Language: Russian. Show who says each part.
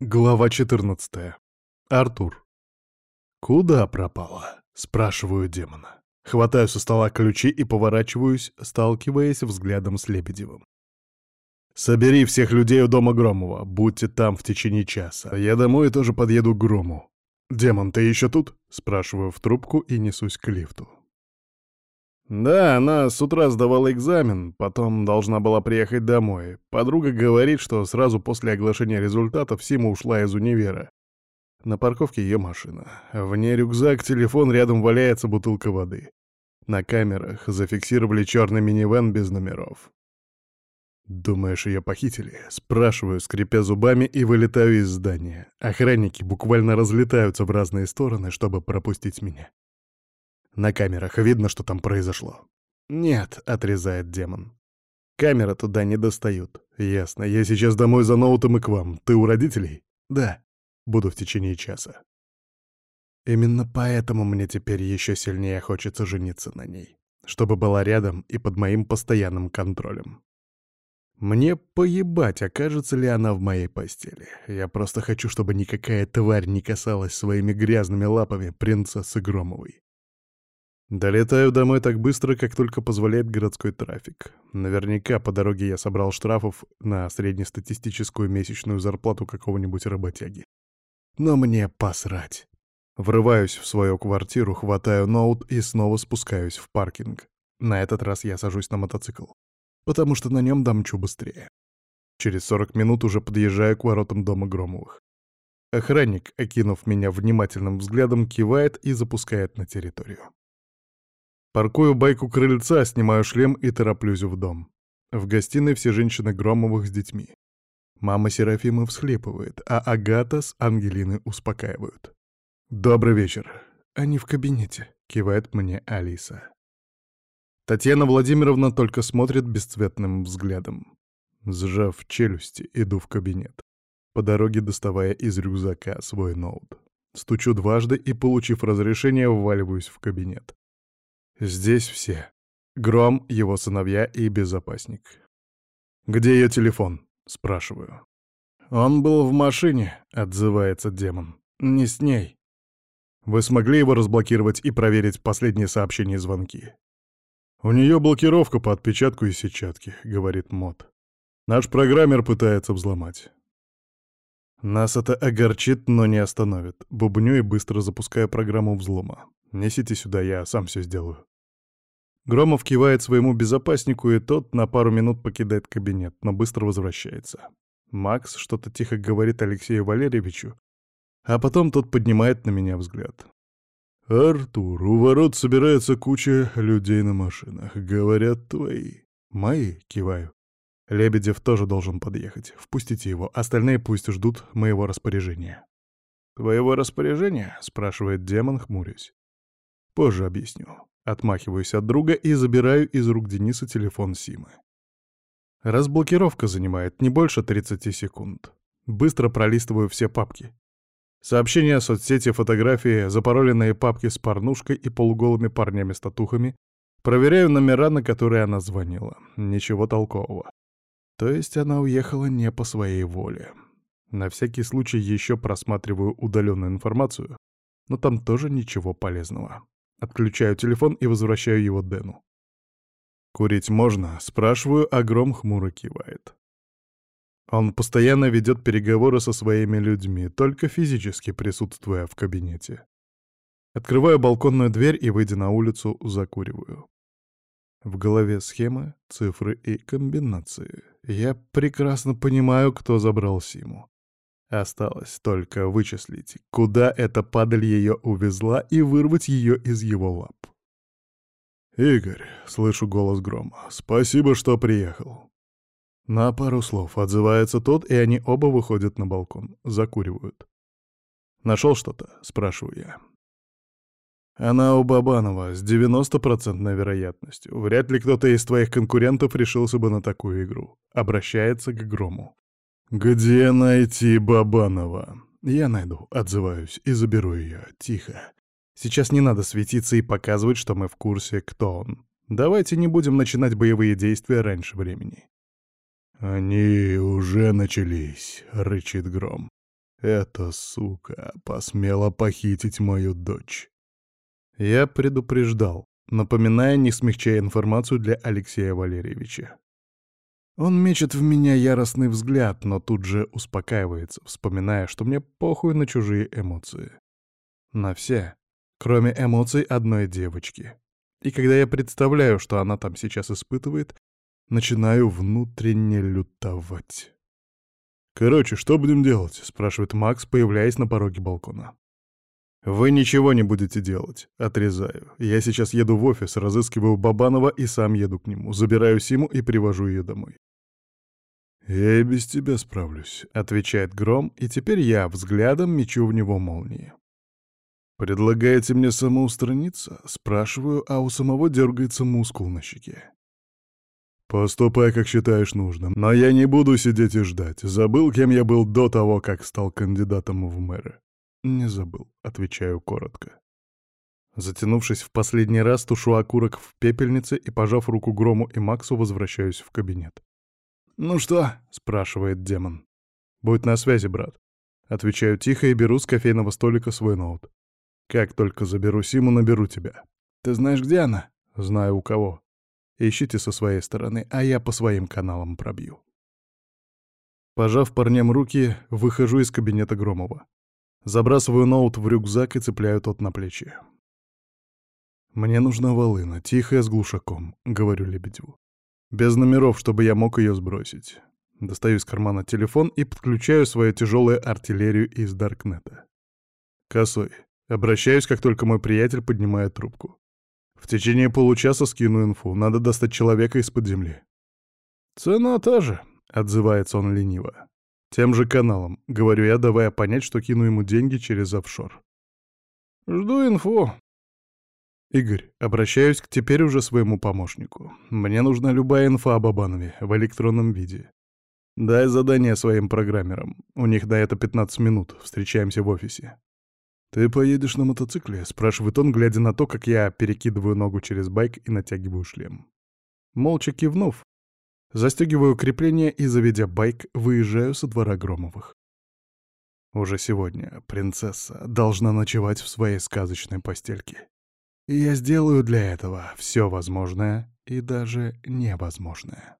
Speaker 1: Глава 14. Артур. «Куда пропала?» — спрашиваю демона. Хватаю со стола ключи и поворачиваюсь, сталкиваясь взглядом с Лебедевым. «Собери всех людей у дома Громова, будьте там в течение часа. Я домой тоже подъеду к Грому». «Демон, ты еще тут?» — спрашиваю в трубку и несусь к лифту. Да, она с утра сдавала экзамен, потом должна была приехать домой. Подруга говорит, что сразу после оглашения результатов Сима ушла из универа. На парковке ее машина. В ней рюкзак, телефон, рядом валяется бутылка воды. На камерах зафиксировали черный минивэн без номеров. «Думаешь, ее похитили?» Спрашиваю, скрипя зубами, и вылетаю из здания. Охранники буквально разлетаются в разные стороны, чтобы пропустить меня. На камерах видно, что там произошло. «Нет», — отрезает демон. «Камеры туда не достают». «Ясно. Я сейчас домой за ноутом и к вам. Ты у родителей?» «Да. Буду в течение часа». Именно поэтому мне теперь еще сильнее хочется жениться на ней. Чтобы была рядом и под моим постоянным контролем. Мне поебать, окажется ли она в моей постели. Я просто хочу, чтобы никакая тварь не касалась своими грязными лапами принцессы Громовой. Долетаю домой так быстро, как только позволяет городской трафик. Наверняка по дороге я собрал штрафов на среднестатистическую месячную зарплату какого-нибудь работяги. Но мне посрать. Врываюсь в свою квартиру, хватаю ноут и снова спускаюсь в паркинг. На этот раз я сажусь на мотоцикл, потому что на нем домчу быстрее. Через 40 минут уже подъезжаю к воротам дома Громовых. Охранник, окинув меня внимательным взглядом, кивает и запускает на территорию. Паркую байку крыльца, снимаю шлем и тороплюсь в дом. В гостиной все женщины Громовых с детьми. Мама Серафима всхлипывает, а Агата с Ангелиной успокаивают. «Добрый вечер. Они в кабинете», — кивает мне Алиса. Татьяна Владимировна только смотрит бесцветным взглядом. Сжав челюсти, иду в кабинет, по дороге доставая из рюкзака свой ноут. Стучу дважды и, получив разрешение, вваливаюсь в кабинет. Здесь все. Гром, его сыновья и безопасник. «Где ее телефон?» — спрашиваю. «Он был в машине», — отзывается демон. «Не с ней». «Вы смогли его разблокировать и проверить последние сообщения и звонки?» «У нее блокировка по отпечатку и сетчатке», — говорит Мод. «Наш программер пытается взломать». Нас это огорчит, но не остановит. Бубню и быстро запускаю программу взлома. Несите сюда, я сам все сделаю. Громов кивает своему безопаснику, и тот на пару минут покидает кабинет, но быстро возвращается. Макс что-то тихо говорит Алексею Валерьевичу, а потом тот поднимает на меня взгляд. «Артур, у ворот собирается куча людей на машинах. Говорят, твои». «Мои?» — киваю. Лебедев тоже должен подъехать. Впустите его, остальные пусть ждут моего распоряжения. «Твоего распоряжения?» — спрашивает демон, хмурясь. Позже объясню. Отмахиваюсь от друга и забираю из рук Дениса телефон Симы. Разблокировка занимает не больше 30 секунд. Быстро пролистываю все папки. Сообщения, соцсети, фотографии, запароленные папки с порнушкой и полуголыми парнями с татухами. Проверяю номера, на которые она звонила. Ничего толкового. То есть она уехала не по своей воле. На всякий случай еще просматриваю удаленную информацию, но там тоже ничего полезного. Отключаю телефон и возвращаю его Дэну. «Курить можно?» — спрашиваю, а Гром хмуро кивает. Он постоянно ведет переговоры со своими людьми, только физически присутствуя в кабинете. Открываю балконную дверь и, выйдя на улицу, закуриваю. В голове схемы, цифры и комбинации. Я прекрасно понимаю, кто забрал Симу. Осталось только вычислить, куда эта падаль ее увезла и вырвать ее из его лап. «Игорь», — слышу голос грома, — «спасибо, что приехал». На пару слов отзывается тот, и они оба выходят на балкон, закуривают. «Нашел что-то?» — спрашиваю я. Она у Бабанова с 90% вероятностью. Вряд ли кто-то из твоих конкурентов решился бы на такую игру. Обращается к Грому. «Где найти Бабанова?» «Я найду», — отзываюсь, и заберу ее. Тихо. Сейчас не надо светиться и показывать, что мы в курсе, кто он. Давайте не будем начинать боевые действия раньше времени. «Они уже начались», — рычит Гром. Эта сука посмела похитить мою дочь. Я предупреждал, напоминая, не смягчая информацию для Алексея Валерьевича. Он мечет в меня яростный взгляд, но тут же успокаивается, вспоминая, что мне похуй на чужие эмоции. На все, кроме эмоций одной девочки. И когда я представляю, что она там сейчас испытывает, начинаю внутренне лютовать. «Короче, что будем делать?» — спрашивает Макс, появляясь на пороге балкона. «Вы ничего не будете делать», — отрезаю. «Я сейчас еду в офис, разыскиваю Бабанова и сам еду к нему, забираю Симу и привожу ее домой». «Я и без тебя справлюсь», — отвечает Гром, и теперь я взглядом мечу в него молнии. «Предлагаете мне самоустраниться?» — спрашиваю, а у самого дергается мускул на щеке. «Поступай, как считаешь нужным, но я не буду сидеть и ждать. Забыл, кем я был до того, как стал кандидатом в мэры?» «Не забыл», — отвечаю коротко. Затянувшись в последний раз, тушу окурок в пепельнице и, пожав руку Грому и Максу, возвращаюсь в кабинет. «Ну что?» — спрашивает демон. «Будь на связи, брат». Отвечаю тихо и беру с кофейного столика свой ноут. «Как только заберу Симу, наберу тебя». «Ты знаешь, где она?» «Знаю, у кого». Ищите со своей стороны, а я по своим каналам пробью. Пожав парням руки, выхожу из кабинета Громова. Забрасываю ноут в рюкзак и цепляю тот на плечи. «Мне нужна волына, тихая, с глушаком», — говорю Лебедеву. «Без номеров, чтобы я мог ее сбросить». Достаю из кармана телефон и подключаю свою тяжелую артиллерию из Даркнета. Косой. Обращаюсь, как только мой приятель поднимает трубку. В течение получаса скину инфу. Надо достать человека из-под земли. «Цена та же», — отзывается он лениво. «Тем же каналом», — говорю я, давая понять, что кину ему деньги через офшор. «Жду инфу». «Игорь, обращаюсь к теперь уже своему помощнику. Мне нужна любая инфа об Абанове в электронном виде. Дай задание своим программерам. У них на это 15 минут. Встречаемся в офисе». «Ты поедешь на мотоцикле?» — спрашивает он, глядя на то, как я перекидываю ногу через байк и натягиваю шлем. Молча кивнув, застегиваю крепление и, заведя байк, выезжаю со двора Громовых. Уже сегодня принцесса должна ночевать в своей сказочной постельке. И я сделаю для этого все возможное и даже невозможное.